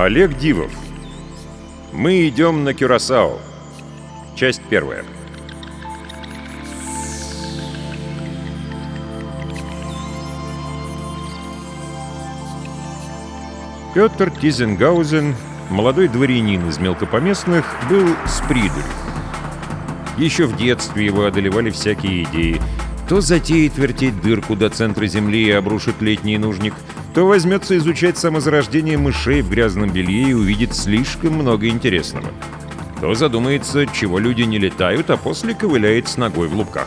Олег Дивов. Мы идем на Кюрасао. Часть первая. Петр Тизенгаузен, молодой дворянин из мелкопоместных, был спридель. Еще в детстве его одолевали всякие идеи. То затеет вертеть дырку до центра земли и обрушит летний нужник – кто возьмется изучать самозарождение мышей в грязном белье и увидит слишком много интересного? Кто задумается, чего люди не летают, а после ковыляет с ногой в лубках?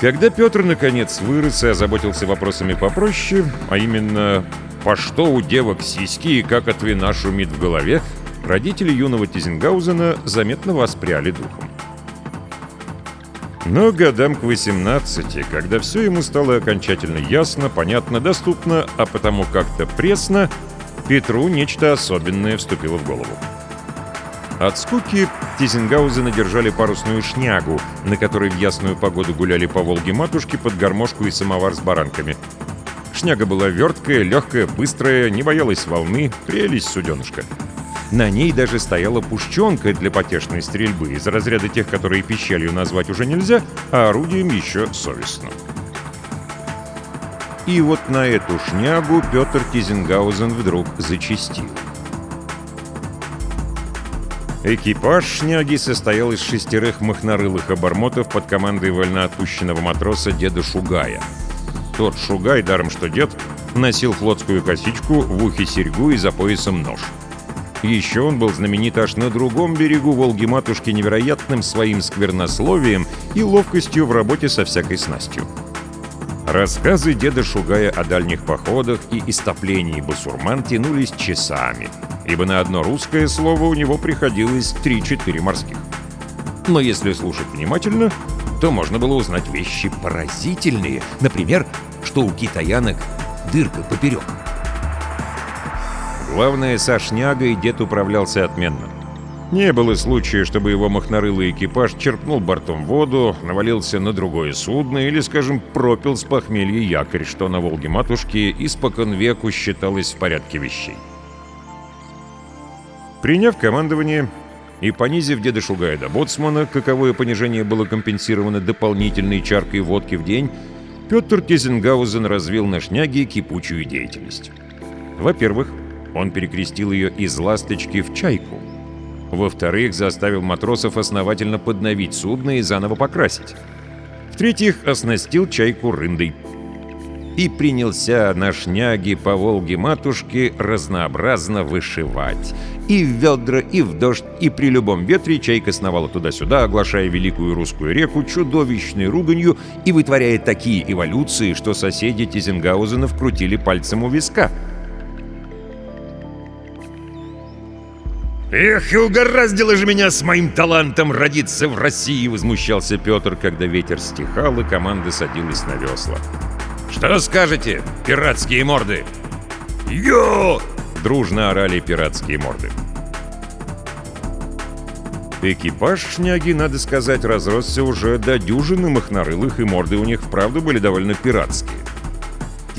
Когда Петр наконец вырос и озаботился вопросами попроще, а именно «по что у девок сиськи и как от вина шумит в голове», родители юного Тизенгаузена заметно воспряли духом. Но годам к 18, когда все ему стало окончательно ясно, понятно, доступно, а потому как-то пресно, Петру нечто особенное вступило в голову. От скуки Тизенгаузена надержали парусную шнягу, на которой в ясную погоду гуляли по Волге матушки под гармошку и самовар с баранками. Шняга была верткая, легкая, быстрая, не боялась волны, прелесть суденышка. На ней даже стояла пущенка для потешной стрельбы из разряда тех, которые пищалью назвать уже нельзя, а орудием еще совестно. И вот на эту шнягу Петр Тизенгаузен вдруг зачистил. Экипаж шняги состоял из шестерых махнорылых обормотов под командой вольноотпущенного матроса деда Шугая. Тот Шугай, даром что дед, носил флотскую косичку, в ухе серьгу и за поясом нож. — еще он был знаменит аж на другом берегу Волги-матушки невероятным своим сквернословием и ловкостью в работе со всякой снастью. Рассказы деда Шугая о дальних походах и истоплении басурман тянулись часами, ибо на одно русское слово у него приходилось 3-4 морских. Но если слушать внимательно, то можно было узнать вещи поразительные. Например, что у китаянок дырка поперек — Главное, со шнягой дед управлялся отменно. Не было случая, чтобы его махнорылый экипаж черпнул бортом воду, навалился на другое судно или, скажем, пропил с похмелья якорь, что на Волге матушки испокон веку считалось в порядке вещей. Приняв командование и понизив деда Шугая до боцмана, каковое понижение было компенсировано дополнительной чаркой водки в день, Петр Тизенгаузен развил на шняге кипучую деятельность. Во-первых, он перекрестил ее из «Ласточки» в «Чайку». Во-вторых, заставил матросов основательно подновить судно и заново покрасить. В-третьих, оснастил «Чайку» рындой. И принялся на шняги по Волге матушки разнообразно вышивать. И в ведра, и в дождь, и при любом ветре «Чайка» сновала туда-сюда, оглашая великую русскую реку чудовищной руганью и вытворяя такие эволюции, что соседи Тизенгаузенов вкрутили пальцем у виска — «Эх, и угораздило же меня с моим талантом родиться в России!» — возмущался Петр, когда ветер стихал, и команда садилась на весла. «Что скажете, пиратские морды?» «Йо!» — дружно орали пиратские морды. Экипаж шняги, надо сказать, разросся уже до дюжины махнарылых и морды у них вправду были довольно пиратские.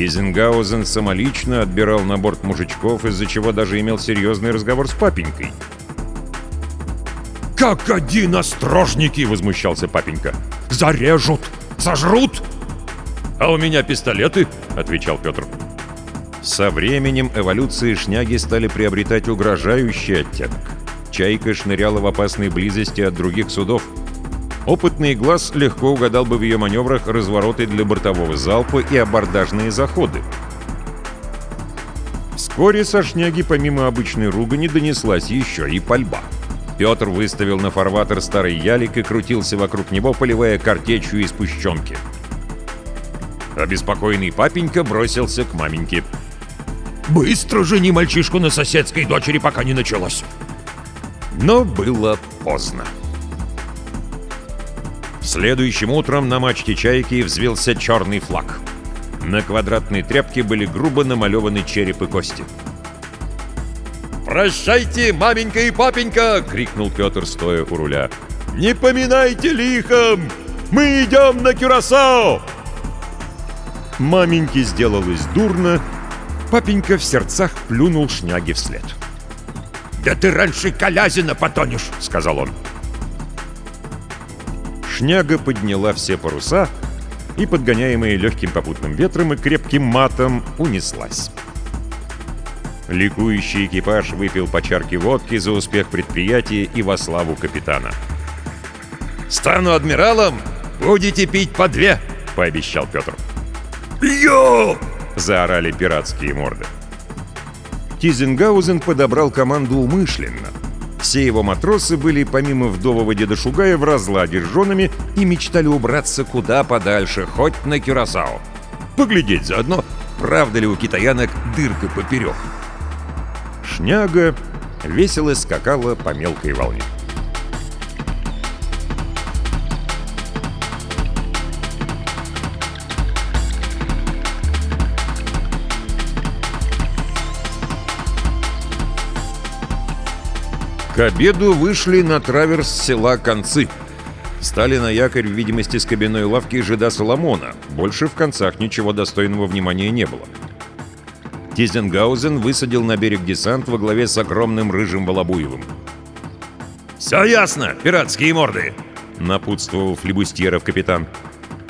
Изенгаузен самолично отбирал на борт мужичков, из-за чего даже имел серьезный разговор с папенькой. «Как один острожники!» — возмущался папенька. «Зарежут! Сожрут!» «А у меня пистолеты!» — отвечал Петр. Со временем эволюции шняги стали приобретать угрожающий оттенок. «Чайка» шныряла в опасной близости от других судов — Опытный глаз легко угадал бы в ее маневрах развороты для бортового залпа и абордажные заходы. Вскоре со шняги помимо обычной ругани донеслась еще и пальба. Петр выставил на фарватер старый ялик и крутился вокруг него, поливая картечью из пущенки. Обеспокоенный папенька бросился к маменьке. «Быстро жени мальчишку на соседской дочери, пока не началось!» Но было поздно. Следующим утром на мачте «Чайки» взвился черный флаг. На квадратной тряпке были грубо намалеваны черепы кости. «Прощайте, маменька и папенька!» — крикнул Петр, стоя у руля. «Не поминайте лихом! Мы идем на Кюрасао!» Маменьке сделалось дурно, папенька в сердцах плюнул шняги вслед. «Да ты раньше Колязина потонешь!» — сказал он шняга подняла все паруса и, подгоняемые легким попутным ветром и крепким матом, унеслась. Ликующий экипаж выпил по чарке водки за успех предприятия и во славу капитана. «Стану адмиралом, будете пить по две!» — пообещал Петр. «Йо!» — заорали пиратские морды. Тизенгаузен подобрал команду умышленно, все его матросы были, помимо вдового деда Шугая, в разладе с женами и мечтали убраться куда подальше, хоть на Кюрасао. Поглядеть заодно, правда ли у китаянок дырка поперек. Шняга весело скакала по мелкой волне. К обеду вышли на траверс села Концы. Стали на якорь в видимости с кабиной лавки жида Соломона. Больше в концах ничего достойного внимания не было. Тизенгаузен высадил на берег десант во главе с огромным рыжим Волобуевым. «Все ясно, пиратские морды!» — напутствовал флебустьеров капитан.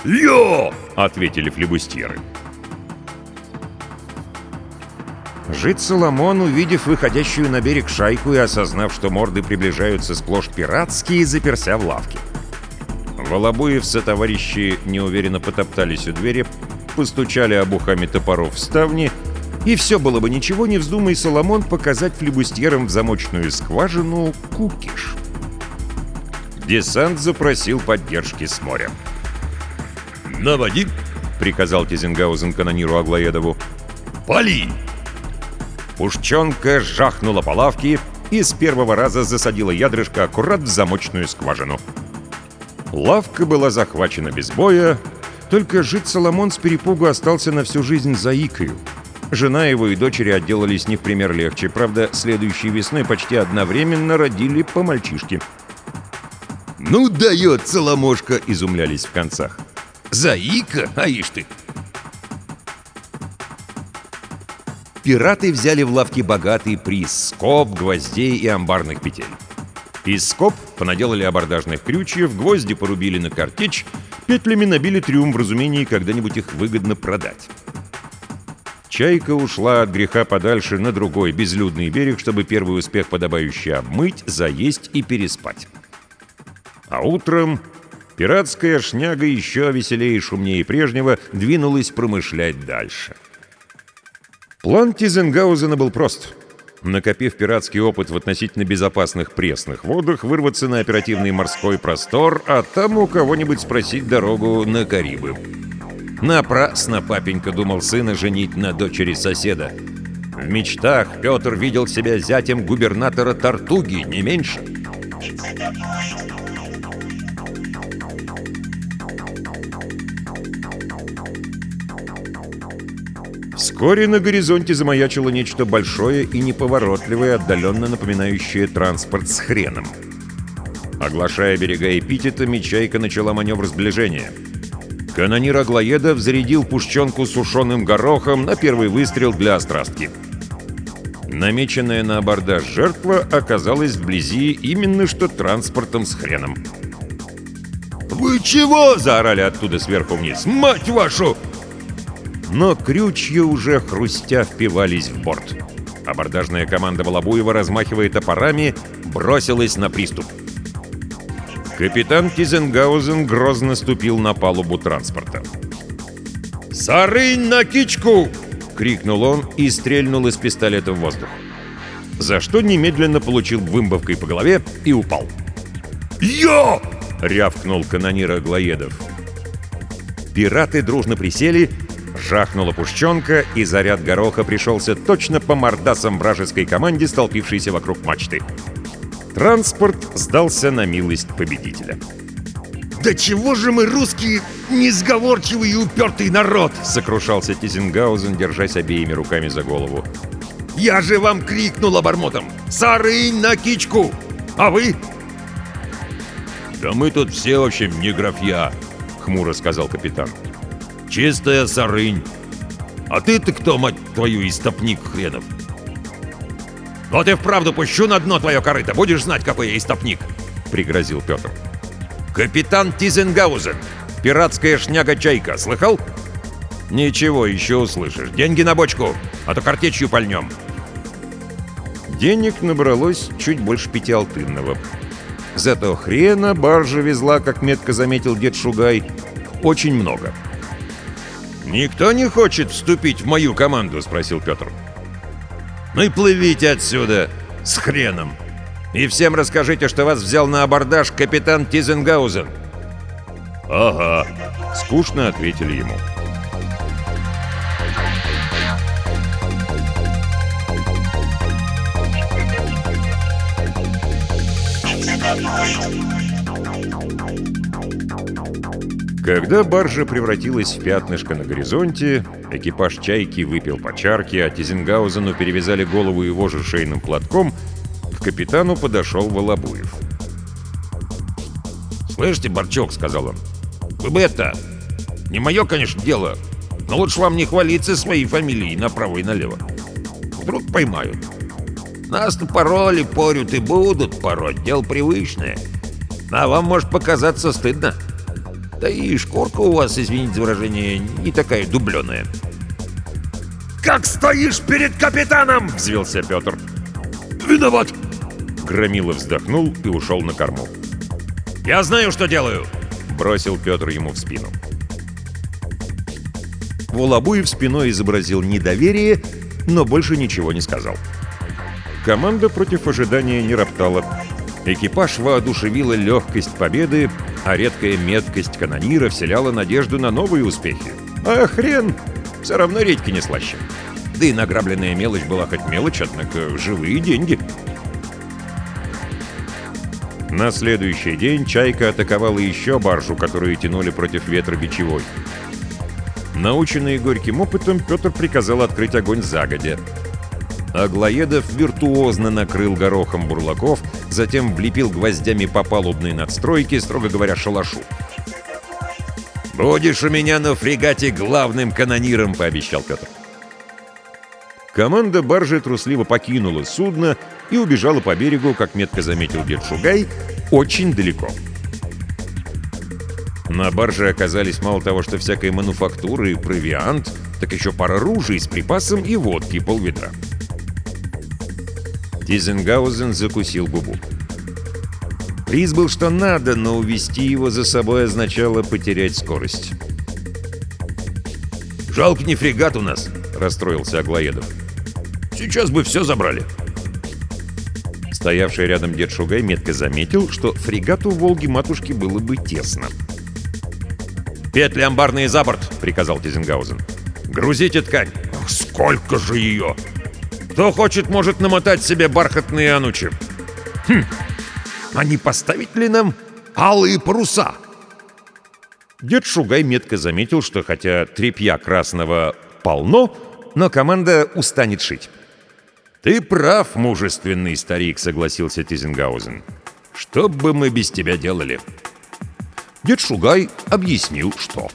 «Йо!» — ответили флебустьеры. Жид Соломон, увидев выходящую на берег шайку и осознав, что морды приближаются сплошь пиратские, заперся в лавке. Волобуев товарищи неуверенно потоптались у двери, постучали обухами топоров в ставни, и все было бы ничего, не вздумай Соломон показать флебустьерам в замочную скважину кукиш. Десант запросил поддержки с моря. «Наводи!» — приказал Тизенгаузен канониру Аглоедову. «Пали!» Пушченка жахнула по лавке и с первого раза засадила ядрышко аккурат в замочную скважину. Лавка была захвачена без боя, только жид Соломон с перепугу остался на всю жизнь заикою. Жена его и дочери отделались не в пример легче, правда, следующей весной почти одновременно родили по мальчишке. «Ну дает, Соломошка!» — изумлялись в концах. «Заика? А ишь ты! пираты взяли в лавке богатый приз — скоб, гвоздей и амбарных петель. Из скоб понаделали абордажных крючьев, гвозди порубили на картечь, петлями набили трюм в разумении когда-нибудь их выгодно продать. Чайка ушла от греха подальше на другой безлюдный берег, чтобы первый успех подобающий обмыть, заесть и переспать. А утром пиратская шняга еще веселее и шумнее прежнего двинулась промышлять дальше — План Тизенгаузена был прост. Накопив пиратский опыт в относительно безопасных пресных водах, вырваться на оперативный морской простор, а там у кого-нибудь спросить дорогу на Карибы. Напрасно папенька думал сына женить на дочери соседа. В мечтах Петр видел себя зятем губернатора Тартуги, не меньше. Вскоре на горизонте замаячило нечто большое и неповоротливое, отдаленно напоминающее транспорт с хреном. Оглашая берега эпитетами, мечайка начала маневр сближения. Канонир Аглоедов зарядил пущенку сушеным горохом на первый выстрел для острастки. Намеченная на абордаж жертва оказалась вблизи именно что транспортом с хреном. «Вы чего?» – заорали оттуда сверху вниз. «Мать вашу!» но крючья уже хрустя впивались в борт. Абордажная команда Волобуева, размахивая топорами, бросилась на приступ. Капитан Кизенгаузен грозно ступил на палубу транспорта. «Сарынь на кичку!» — крикнул он и стрельнул из пистолета в воздух. За что немедленно получил вымбовкой по голове и упал. «Я!» — рявкнул канонир Аглоедов. Пираты дружно присели Жахнула пушченка, и заряд гороха пришелся точно по мордасам вражеской команде, столпившейся вокруг мачты. Транспорт сдался на милость победителя. «Да чего же мы, русские, несговорчивый и упертый народ!» — сокрушался Тизенгаузен, держась обеими руками за голову. «Я же вам крикнул обормотом! Сарынь на кичку! А вы?» «Да мы тут все, в общем, не графья!» — хмуро сказал «Капитан!» Чистая сарынь. А ты-то кто, мать твою, истопник хренов? Вот и вправду пущу на дно твое корыто, будешь знать, какой я истопник, пригрозил Петр. Капитан Тизенгаузен, пиратская шняга-чайка, слыхал? Ничего, еще услышишь. Деньги на бочку, а то картечью пальнем. Денег набралось чуть больше пяти алтынного. Зато хрена баржа везла, как метко заметил дед Шугай, очень много. — «Никто не хочет вступить в мою команду?» — спросил Петр. «Ну и плывите отсюда! С хреном! И всем расскажите, что вас взял на абордаж капитан Тизенгаузен!» «Ага!» — скучно ответили ему. Thank you. Когда баржа превратилась в пятнышко на горизонте, экипаж «Чайки» выпил по чарке, а Тизенгаузену перевязали голову его же шейным платком, к капитану подошел Волобуев. «Слышите, Борчок», — сказал он, — «вы бы это... Не мое, конечно, дело, но лучше вам не хвалиться своей фамилией направо и налево. Вдруг поймают. Нас-то пороли, порют и будут пороть, дело привычное. Ну, а вам может показаться стыдно». Да и шкурка у вас, извините за выражение, не такая дубленая. «Как стоишь перед капитаном!» — взвился Петр. «Виноват!» Громила вздохнул и ушел на корму. «Я знаю, что делаю!» — бросил Петр ему в спину. Волобуев спиной изобразил недоверие, но больше ничего не сказал. Команда против ожидания не роптала. Экипаж воодушевила легкость победы, а редкая меткость канонира вселяла надежду на новые успехи. А хрен! Все равно редьки не слаще. Да и награбленная мелочь была хоть мелочь, однако живые деньги. На следующий день «Чайка» атаковала еще баржу, которую тянули против ветра бичевой. Наученный горьким опытом, Петр приказал открыть огонь загодя. Аглоедов виртуозно накрыл горохом бурлаков — затем влепил гвоздями по палубной надстройке, строго говоря, шалашу. «Будешь у меня на фрегате главным канониром», — пообещал Петр. Команда баржи трусливо покинула судно и убежала по берегу, как метко заметил Бетшугай, очень далеко. На барже оказались мало того, что всякой мануфактуры и провиант, так еще пара ружей с припасом и водки полведра. ведра. Дизенгаузен закусил губу. Приз был что надо, но увести его за собой означало потерять скорость. «Жалко не фрегат у нас», — расстроился Аглоедов. «Сейчас бы все забрали». Стоявший рядом дед Шугай метко заметил, что фрегату «Волги» матушки было бы тесно. «Петли амбарные за борт!» — приказал Тизенгаузен. «Грузите ткань!» «Сколько же ее!» Кто хочет, может намотать себе бархатные анучи. Хм, а не поставить ли нам алые паруса?» Дед Шугай метко заметил, что хотя тряпья красного полно, но команда устанет шить. «Ты прав, мужественный старик», — согласился Тизенгаузен. «Что бы мы без тебя делали?» Дед Шугай объяснил, что...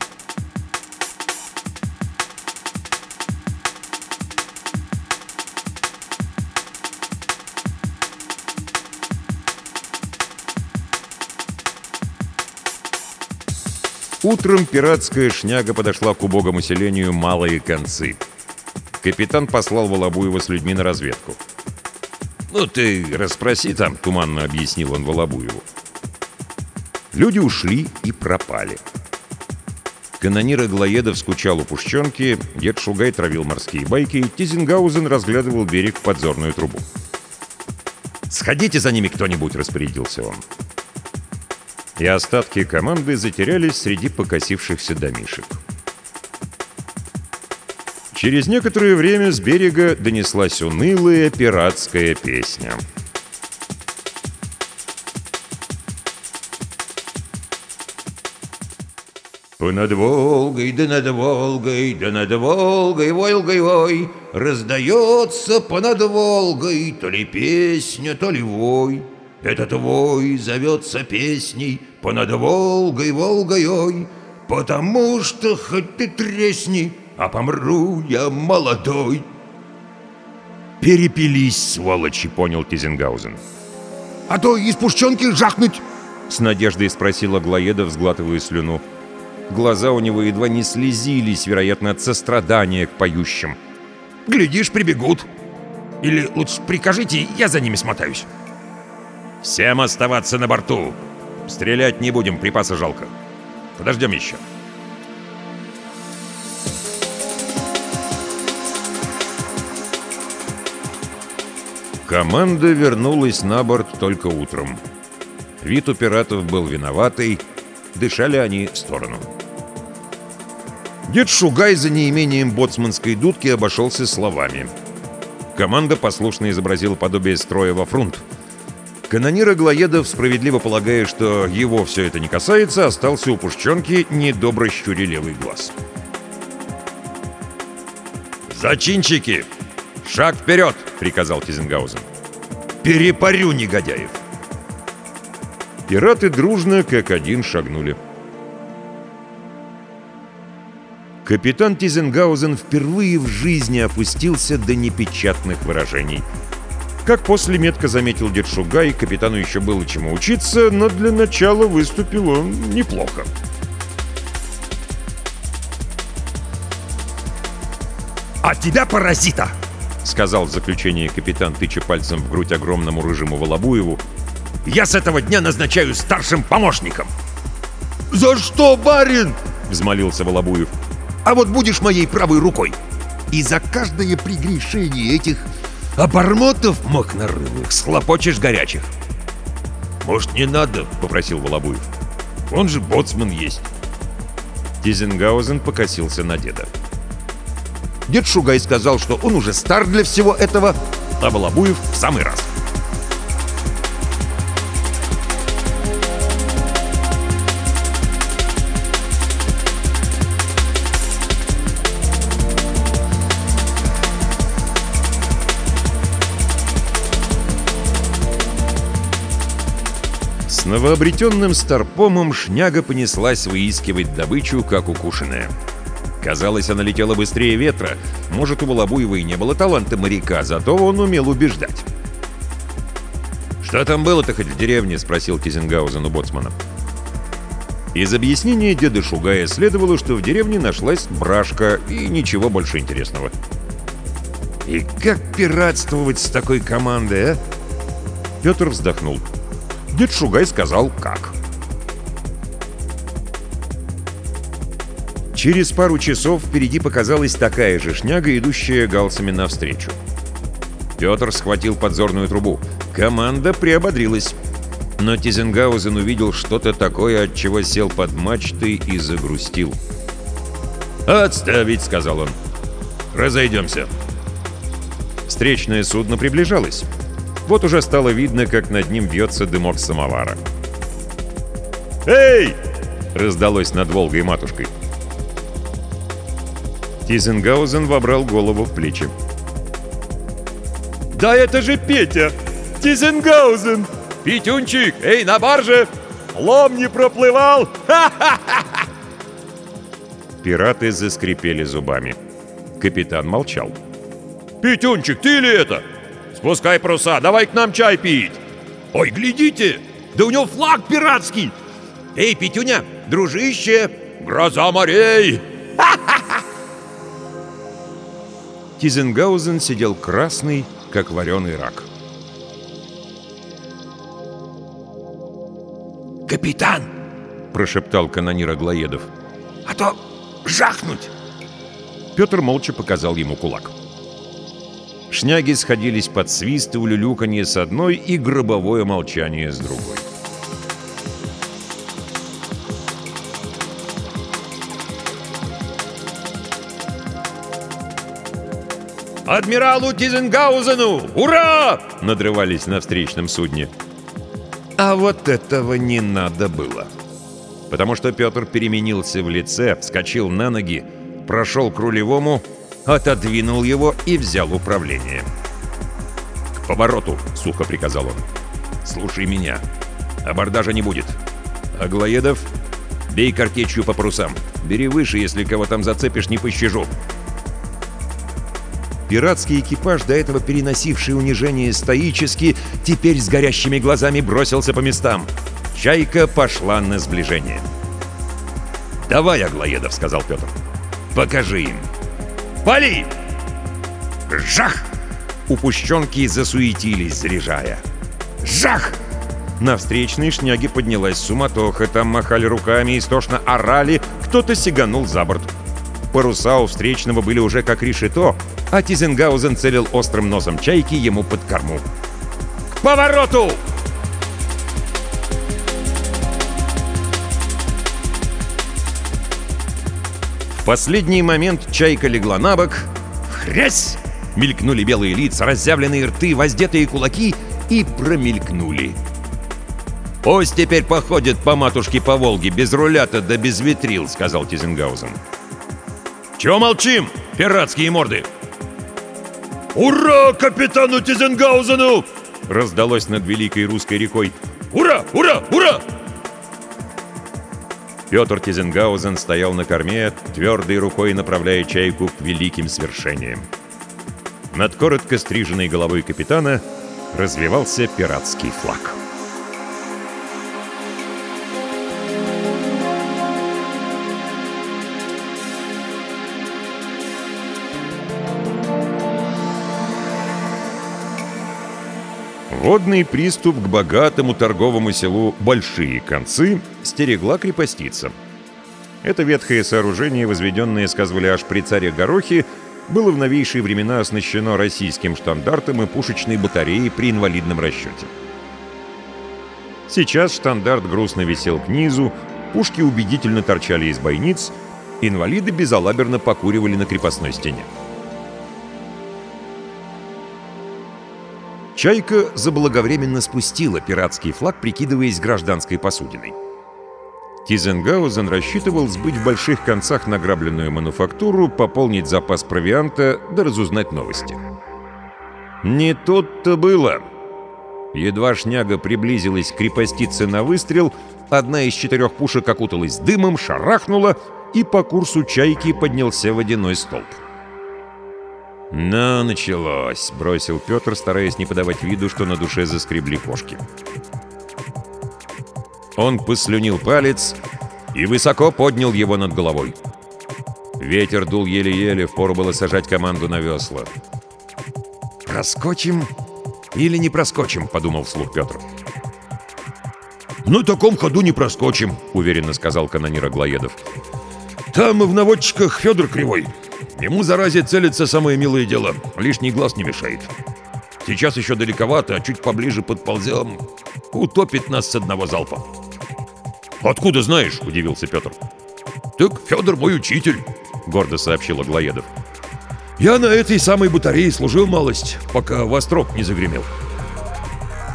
Утром пиратская шняга подошла к убогому селению «Малые концы». Капитан послал Волобуева с людьми на разведку. «Ну ты расспроси там», — туманно объяснил он Волобуеву. Люди ушли и пропали. Канонир Аглоедов скучал у пущенки, дед Шугай травил морские байки, и Тизенгаузен разглядывал берег в подзорную трубу. «Сходите за ними кто-нибудь», — распорядился он и остатки команды затерялись среди покосившихся домишек. Через некоторое время с берега донеслась унылая пиратская песня. Над Волгой, да над Волгой, да над Волгой, Волгой, вой, Раздается понад Волгой то ли песня, то ли вой. Этот вой зовется песней понад Волгой, Волгой, Потому что хоть ты тресни, а помру я молодой. Перепились, сволочи, понял Тизенгаузен. А то из пушченки жахнуть! С надеждой спросила Глоедов, сглатывая слюну. Глаза у него едва не слезились, вероятно, от сострадания к поющим. «Глядишь, прибегут. Или лучше прикажите, я за ними смотаюсь». Всем оставаться на борту! Стрелять не будем, припасы жалко. Подождем еще. Команда вернулась на борт только утром. Вид у пиратов был виноватый, дышали они в сторону. Дед Шугай за неимением боцманской дудки обошелся словами. Команда послушно изобразила подобие строя во фрунт — Канонир Аглоедов, справедливо полагая, что его все это не касается, остался у Пушченки недобро щурелевый глаз. «Зачинщики! Шаг вперед!» — приказал Тизенгаузен. «Перепарю негодяев!» Пираты дружно, как один, шагнули. Капитан Тизенгаузен впервые в жизни опустился до непечатных выражений — как после метко заметил Дершугай, капитану еще было чему учиться, но для начала выступил он неплохо. «А тебя, паразита!» — сказал в заключение капитан, тыча пальцем в грудь огромному рыжему Волобуеву. «Я с этого дня назначаю старшим помощником!» «За что, барин?» — взмолился Волобуев. «А вот будешь моей правой рукой!» «И за каждое прегрешение этих а Обормотов мог на рынок, схлопочешь горячих. «Может, не надо?» — попросил Волобуев. «Он же боцман есть». Тизенгаузен покосился на деда. Дед Шугай сказал, что он уже стар для всего этого, а Волобуев в самый раз. новообретенным старпомом шняга понеслась выискивать добычу, как укушенная. Казалось, она летела быстрее ветра. Может, у Волобуева и не было таланта моряка, зато он умел убеждать. «Что там было-то хоть в деревне?» — спросил Кизенгаузен у боцмана. Из объяснения деда Шугая следовало, что в деревне нашлась брашка и ничего больше интересного. «И как пиратствовать с такой командой, а?» Петр вздохнул. «Петр» Дед Шугай сказал «как». Через пару часов впереди показалась такая же шняга, идущая галсами навстречу. Петр схватил подзорную трубу. Команда приободрилась. Но Тизенгаузен увидел что-то такое, от чего сел под мачты и загрустил. «Отставить!» — сказал он. «Разойдемся!» Встречное судно приближалось. Вот уже стало видно, как над ним вьется дымок самовара. «Эй!» — раздалось над Волгой матушкой. Тизенгаузен вобрал голову в плечи. «Да это же Петя! Тизенгаузен!» «Петюнчик, эй, на барже! Лом не проплывал! Ха-ха-ха!» Пираты заскрипели зубами. Капитан молчал. «Петюнчик, ты ли это?» Спускай паруса, давай к нам чай пить. Ой, глядите, да у него флаг пиратский. Эй, Петюня, дружище, гроза морей. Тизенгаузен сидел красный, как вареный рак. «Капитан!» – прошептал канонир Аглоедов. «А то жахнуть!» Петр молча показал ему кулак. «Капитан!» Шняги сходились под свист и улюлюканье с одной и гробовое молчание с другой. «Адмиралу Тизенгаузену! Ура!» — надрывались на встречном судне. А вот этого не надо было. Потому что Петр переменился в лице, вскочил на ноги, прошел к рулевому — отодвинул его и взял управление. «К повороту!» — сухо приказал он. «Слушай меня. Абордажа не будет. Аглоедов, бей картечью по парусам. Бери выше, если кого там зацепишь, не пощажу». Пиратский экипаж, до этого переносивший унижение стоически, теперь с горящими глазами бросился по местам. «Чайка» пошла на сближение. «Давай, Аглоедов», — сказал Петр. «Покажи им». Вали!» «Жах!» Упущенки засуетились, заряжая. «Жах!» На встречной шняге поднялась суматоха, там махали руками, истошно орали, кто-то сиганул за борт. Паруса у встречного были уже как решето, а Тизенгаузен целил острым носом чайки ему под корму. «К повороту!» Последний момент чайка легла на бок. Хрясь! Мелькнули белые лица, разъявленные рты, воздетые кулаки и промелькнули. «Пусть теперь походит по матушке по Волге, без руля-то да без витрил, — сказал Тизенгаузен. «Чего молчим, пиратские морды?» «Ура капитану Тизенгаузену!» — раздалось над великой русской рекой. «Ура! Ура! Ура!» Петр Кизенгаузен стоял на корме, твердой рукой направляя чайку к великим свершениям. Над коротко стриженной головой капитана развивался пиратский флаг. Ежегодный приступ к богатому торговому селу Большие Концы стерегла крепостица. Это ветхое сооружение, возведенное, сказывали аж при царе Горохе, было в новейшие времена оснащено российским штандартом и пушечной батареей при инвалидном расчете. Сейчас штандарт грустно висел к низу, пушки убедительно торчали из бойниц, инвалиды безалаберно покуривали на крепостной стене. Чайка заблаговременно спустила пиратский флаг, прикидываясь гражданской посудиной. Тизенгаузен рассчитывал сбыть в больших концах награбленную мануфактуру, пополнить запас провианта да разузнать новости. Не тут-то было. Едва шняга приблизилась к крепостице на выстрел, одна из четырех пушек окуталась дымом, шарахнула, и по курсу чайки поднялся водяной столб. «Ну, началось», — бросил Петр, стараясь не подавать виду, что на душе заскребли кошки. Он послюнил палец и высоко поднял его над головой. Ветер дул еле-еле, впору было сажать команду на весла. «Проскочим или не проскочим?» — подумал вслух Петр. «На таком ходу не проскочим», — уверенно сказал канонир Аглоедов. «Там и в наводчиках Федор Кривой. Ему, заразе, целится самое милое дело. Лишний глаз не мешает. Сейчас еще далековато, а чуть поближе подползем. Утопит нас с одного залпа. «Откуда знаешь?» — удивился Петр. «Так Федор мой учитель», — гордо сообщил Аглоедов. «Я на этой самой батарее служил малость, пока вострок не загремел».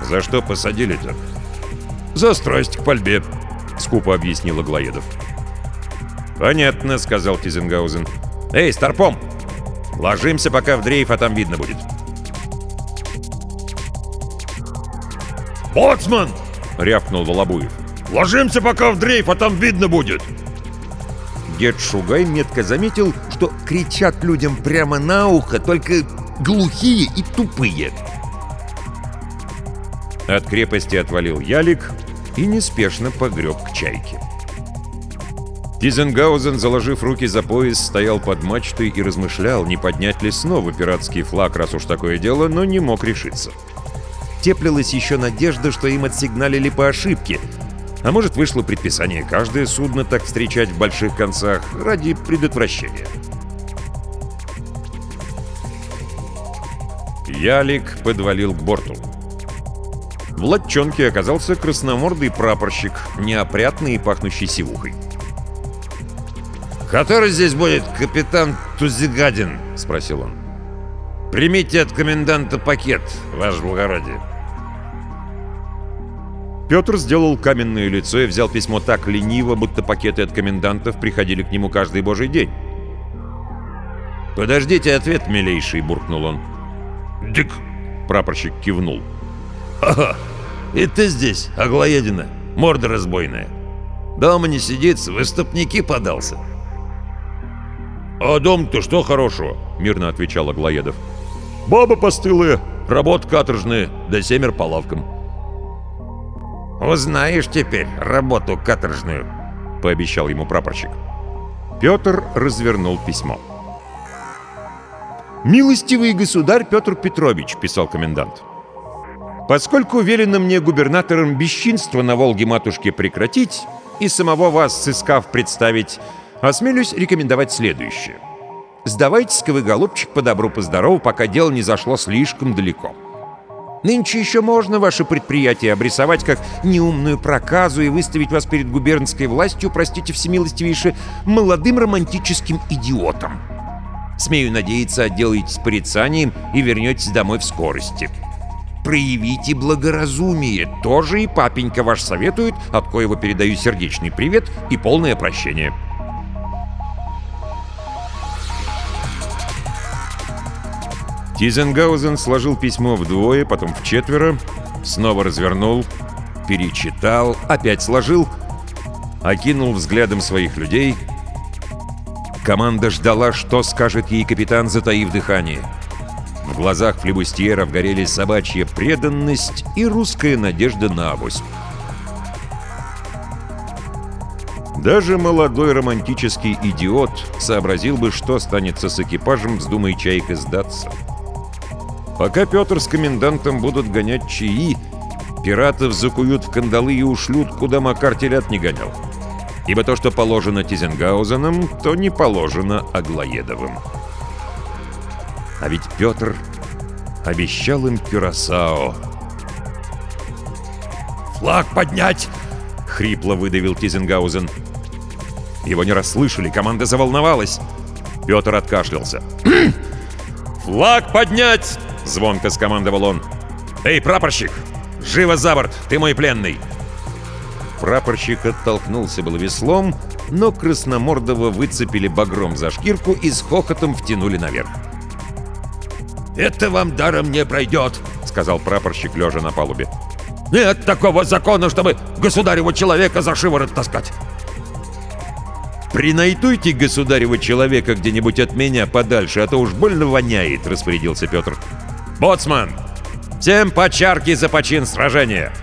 «За что посадили-то?» «За страсть к пальбе», — скупо объяснил Аглоедов. «Понятно», — сказал Тизенгаузен. «Эй, Старпом! Ложимся пока в дрейф, а там видно будет!» «Боцман!» — рявкнул Волобуев. «Ложимся пока в дрейф, а там видно будет!» Дед Шугай метко заметил, что кричат людям прямо на ухо, только глухие и тупые. От крепости отвалил ялик и неспешно погреб к чайке. Тизенгаузен, заложив руки за пояс, стоял под мачтой и размышлял, не поднять ли снова пиратский флаг, раз уж такое дело, но не мог решиться. Теплилась еще надежда, что им отсигналили по ошибке. А может, вышло предписание каждое судно так встречать в больших концах ради предотвращения. Ялик подвалил к борту. В лодчонке оказался красномордый прапорщик, неопрятный и пахнущий сивухой. «Который здесь будет капитан Тузигадин?» — спросил он. «Примите от коменданта пакет, ваше благородие». Петр сделал каменное лицо и взял письмо так лениво, будто пакеты от комендантов приходили к нему каждый божий день. «Подождите ответ, милейший!» — буркнул он. «Дик!» — прапорщик кивнул. «Ага! И ты здесь, Аглоедина, морда разбойная! Дома не сидится, выступники подался!» «А дом-то что хорошего?» — мирно отвечал Аглоедов. «Бабы постылые, работа каторжная, да семер по лавкам». «Узнаешь теперь работу каторжную», — пообещал ему прапорщик. Петр развернул письмо. «Милостивый государь Петр Петрович», — писал комендант, — «поскольку велено мне губернатором бесчинство на Волге матушке прекратить и самого вас, сыскав, представить Осмелюсь рекомендовать следующее. Сдавайтесь-ка вы, голубчик, по добру, по здорову, пока дело не зашло слишком далеко. Нынче еще можно ваше предприятие обрисовать как неумную проказу и выставить вас перед губернской властью, простите всемилостивейше, молодым романтическим идиотом. Смею надеяться, отделаетесь порицанием и вернетесь домой в скорости. Проявите благоразумие, тоже и папенька ваш советует, от коего передаю сердечный привет и полное прощение. Тизенгаузен сложил письмо вдвое, потом в четверо, снова развернул, перечитал, опять сложил, окинул взглядом своих людей. Команда ждала, что скажет ей капитан, затаив дыхание. В глазах флебустьеров горели собачья преданность и русская надежда на авось. Даже молодой романтический идиот сообразил бы, что станется с экипажем, вздумай чайка сдаться. Пока Петр с комендантом будут гонять чаи, пиратов закуют в кандалы и ушлют, куда Макар телят не гонял. Ибо то, что положено Тизенгаузеном, то не положено Аглоедовым. А ведь Петр обещал им Кюрасао. «Флаг поднять!» — хрипло выдавил Тизенгаузен. Его не расслышали, команда заволновалась. Петр откашлялся. «Хм! «Флаг поднять!» Звонко скомандовал он. «Эй, прапорщик! Живо за борт! Ты мой пленный!» Прапорщик оттолкнулся был веслом, но Красномордова выцепили багром за шкирку и с хохотом втянули наверх. «Это вам даром не пройдет», — сказал прапорщик, лежа на палубе. «Нет такого закона, чтобы государеву человека за шиворот таскать!» «Принайтуйте государева человека где-нибудь от меня подальше, а то уж больно воняет», — распорядился «Петр». «Боцман, всем по чарке за почин сражения!»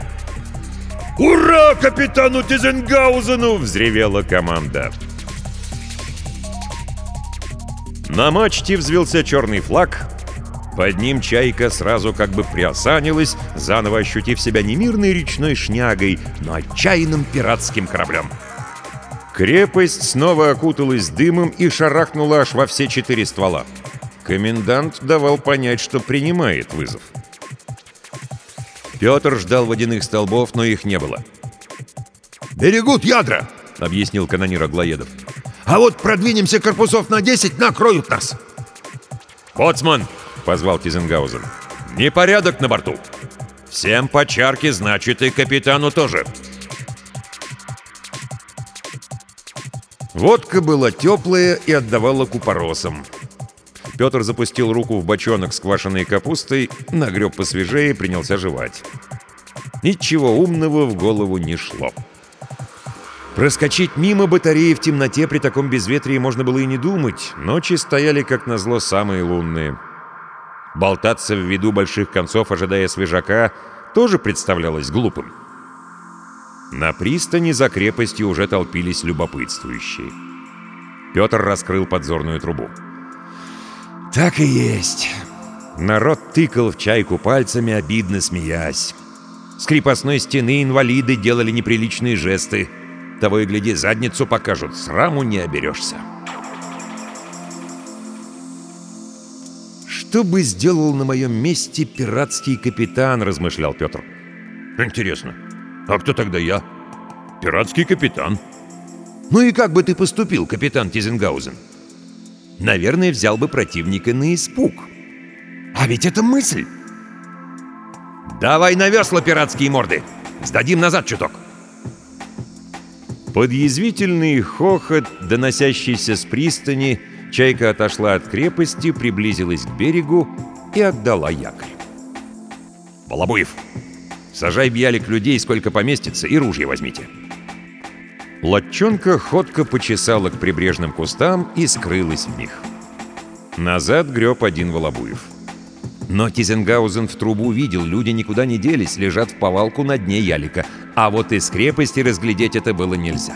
«Ура капитану Тизенгаузену!» — взревела команда. На мачте взвился черный флаг. Под ним чайка сразу как бы приосанилась, заново ощутив себя не мирной речной шнягой, но отчаянным пиратским кораблем. Крепость снова окуталась дымом и шарахнула аж во все четыре ствола. Комендант давал понять, что принимает вызов. Петр ждал водяных столбов, но их не было. «Берегут ядра!» — объяснил канонир Аглоедов. «А вот продвинемся корпусов на 10, накроют нас!» «Боцман!» — позвал Тизенгаузен. «Непорядок на борту! Всем по чарке, значит, и капитану тоже!» Водка была теплая и отдавала купоросом. Петр запустил руку в бочонок с квашеной капустой, нагреб посвежее и принялся жевать. Ничего умного в голову не шло. Проскочить мимо батареи в темноте при таком безветрии можно было и не думать. Ночи стояли, как назло, самые лунные. Болтаться в виду больших концов, ожидая свежака, тоже представлялось глупым. На пристани за крепостью уже толпились любопытствующие. Петр раскрыл подзорную трубу. Так и есть. Народ тыкал в чайку пальцами, обидно смеясь. С крепостной стены инвалиды делали неприличные жесты. Того и гляди, задницу покажут, сраму не оберешься. «Что бы сделал на моем месте пиратский капитан?» – размышлял Петр. «Интересно, а кто тогда я?» «Пиратский капитан». «Ну и как бы ты поступил, капитан Тизенгаузен?» наверное, взял бы противника на испуг. А ведь это мысль! «Давай на весла, пиратские морды! Сдадим назад чуток!» Под язвительный хохот, доносящийся с пристани, чайка отошла от крепости, приблизилась к берегу и отдала якорь. «Балабуев, сажай бьялик людей, сколько поместится, и ружье возьмите!» Латчонка ходко почесала к прибрежным кустам и скрылась в них. Назад греб один Волобуев. Но Тизенгаузен в трубу видел, люди никуда не делись, лежат в повалку на дне ялика. А вот из крепости разглядеть это было нельзя.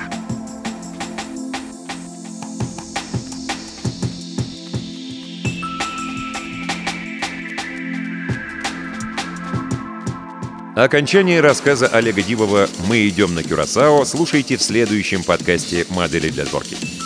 Окончание рассказа Олега Дивова «Мы идем на Кюрасао» слушайте в следующем подкасте «Модели для сборки».